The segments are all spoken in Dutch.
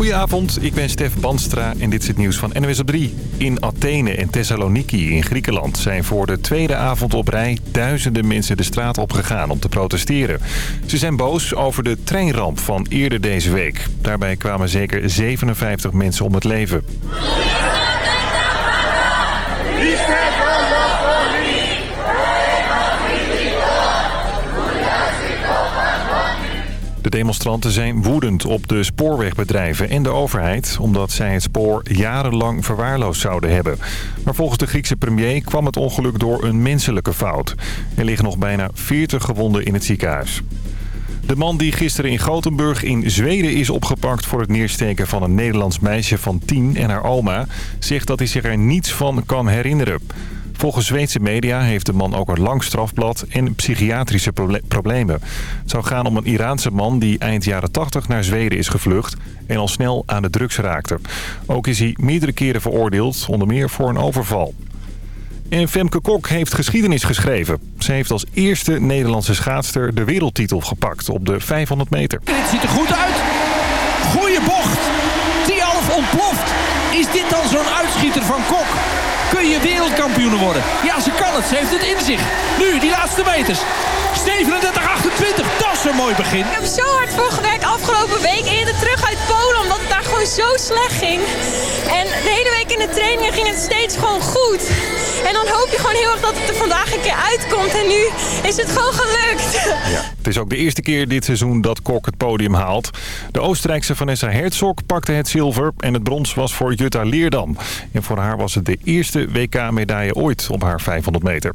Goedenavond, ik ben Stef Banstra en dit is het nieuws van NWS op 3. In Athene en Thessaloniki in Griekenland zijn voor de tweede avond op rij duizenden mensen de straat opgegaan om te protesteren. Ze zijn boos over de treinramp van eerder deze week. Daarbij kwamen zeker 57 mensen om het leven. De demonstranten zijn woedend op de spoorwegbedrijven en de overheid... omdat zij het spoor jarenlang verwaarloosd zouden hebben. Maar volgens de Griekse premier kwam het ongeluk door een menselijke fout. Er liggen nog bijna 40 gewonden in het ziekenhuis. De man die gisteren in Gothenburg in Zweden is opgepakt voor het neersteken van een Nederlands meisje van 10 en haar oma... zegt dat hij zich er niets van kan herinneren. Volgens Zweedse media heeft de man ook een lang strafblad en psychiatrische problemen. Het zou gaan om een Iraanse man die eind jaren 80 naar Zweden is gevlucht en al snel aan de drugs raakte. Ook is hij meerdere keren veroordeeld, onder meer voor een overval. En Femke Kok heeft geschiedenis geschreven. Ze heeft als eerste Nederlandse schaatster de wereldtitel gepakt op de 500 meter. Dit ziet er goed uit. Goeie bocht. Tialf ontploft. Is dit dan zo'n uitschieter van Kok? Kun je wereldkampioen worden. Ja, ze kan het. Ze heeft het in zich. Nu, die laatste meters. 37-28, een mooi begin. Ik heb zo hard voor gewerkt afgelopen week eerder terug uit Polen, omdat het daar gewoon zo slecht ging. En de hele week in de trainingen ging het steeds gewoon goed. En dan hoop je gewoon heel erg dat het er vandaag een keer uitkomt. En nu is het gewoon gelukt. Ja, het is ook de eerste keer dit seizoen dat Kok het podium haalt. De Oostenrijkse Vanessa Herzog pakte het zilver en het brons was voor Jutta Leerdam. En voor haar was het de eerste WK-medaille ooit op haar 500 meter.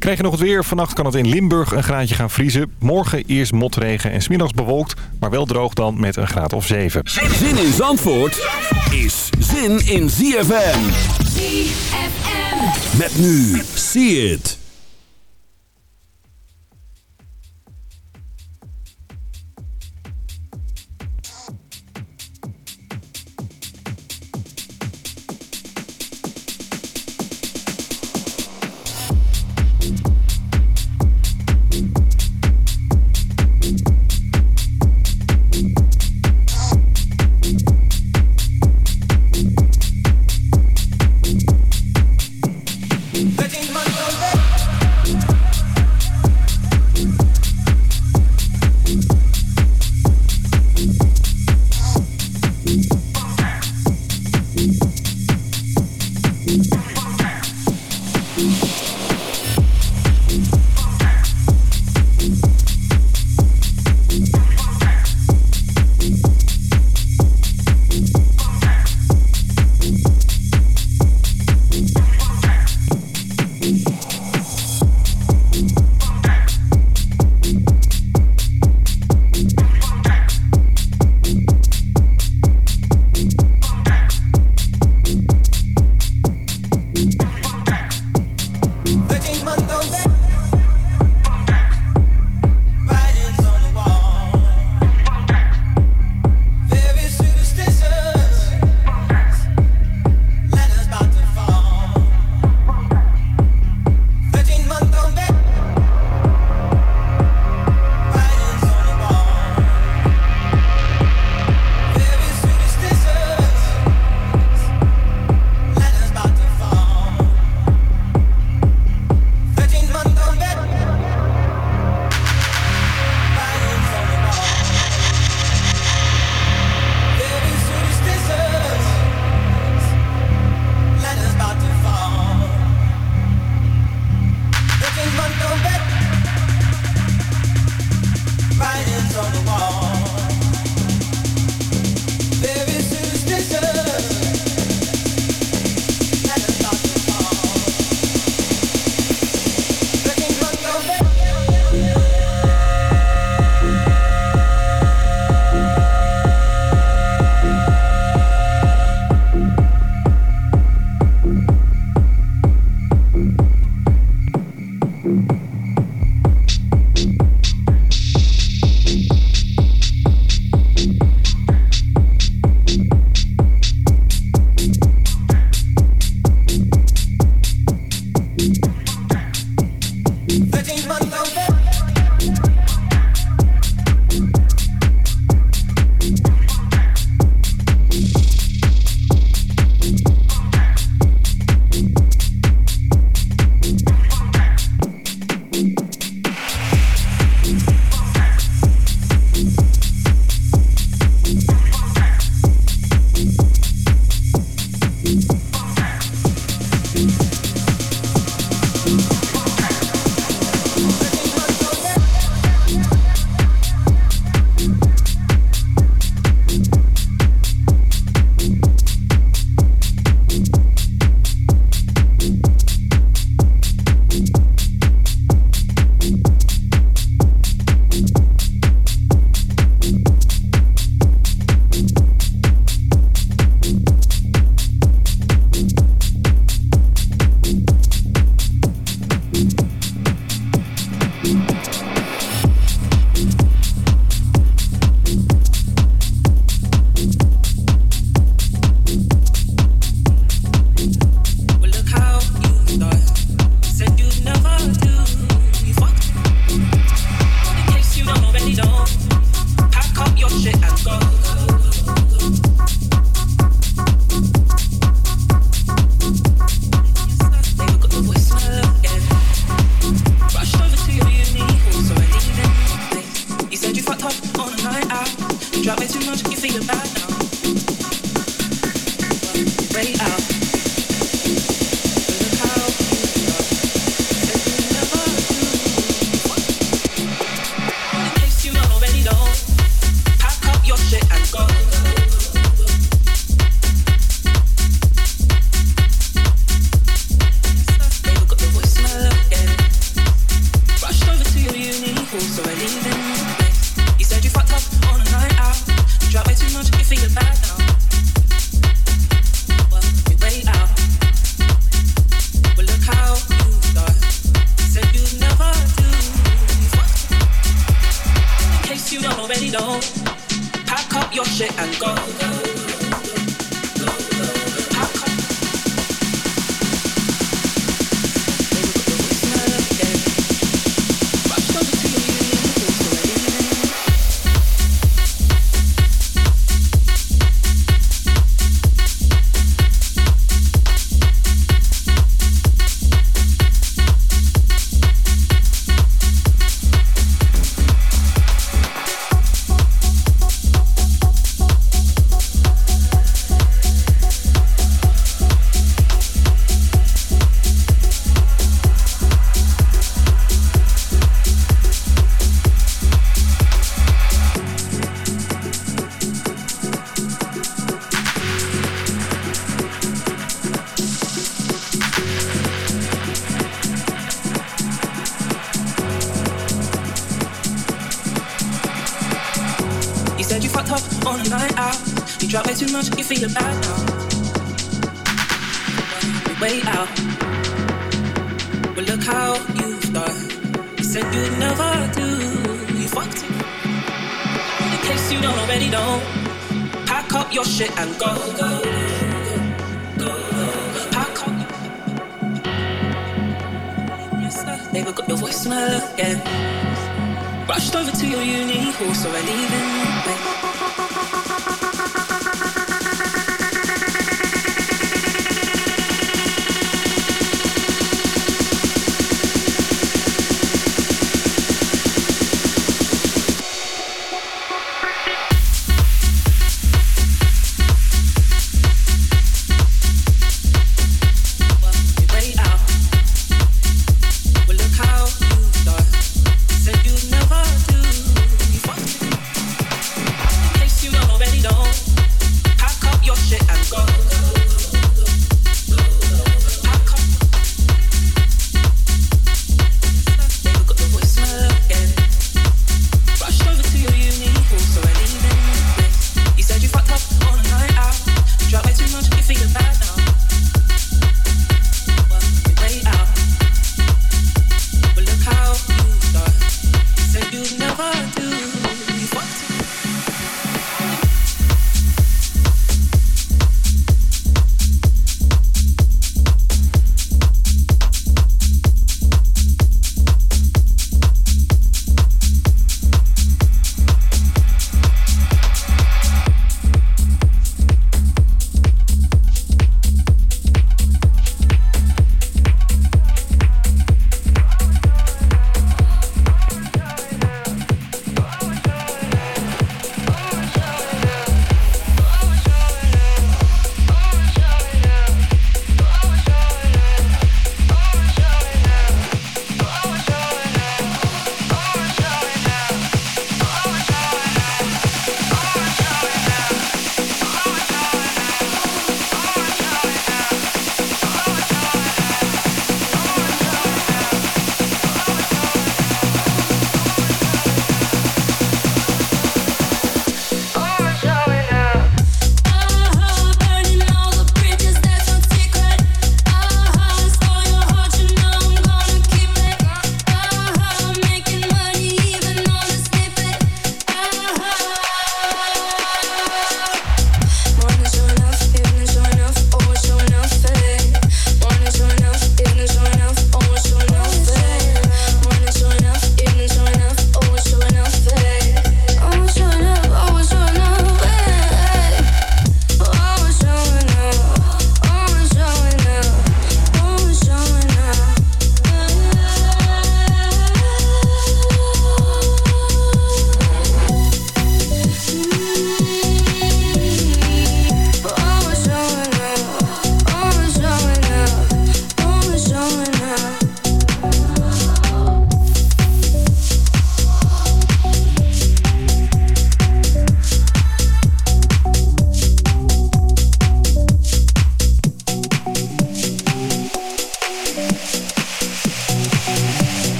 Krijg je nog het weer? Vannacht kan het in Limburg een graadje gaan vriezen. Morgen eerst motregen en smiddags bewolkt, maar wel droog dan met een graad of 7. Zin in Zandvoort is zin in ZFM. ZFM. Met nu, see it.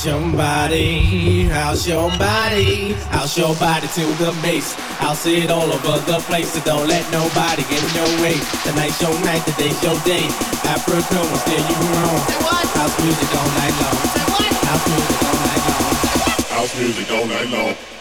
House your body, house your body to the base. I'll see it all over the place, so don't let nobody get in your way. Tonight's your night, today's your day. Africa will steer you wrong. House music all night long. House music all night long. House music all night long.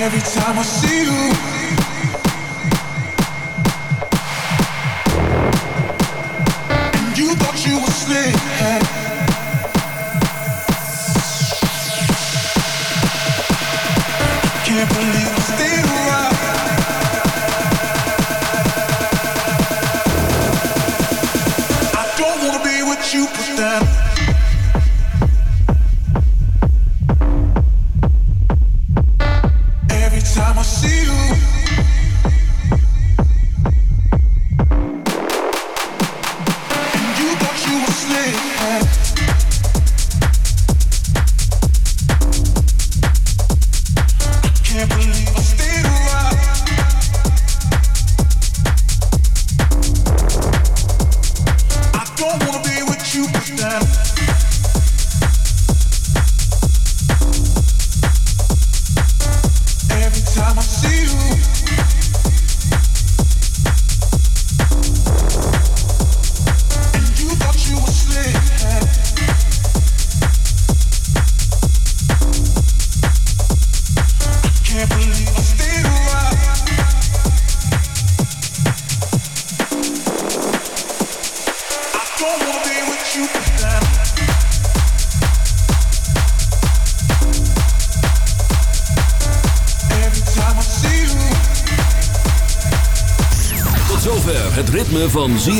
every time I see you. You thought you were.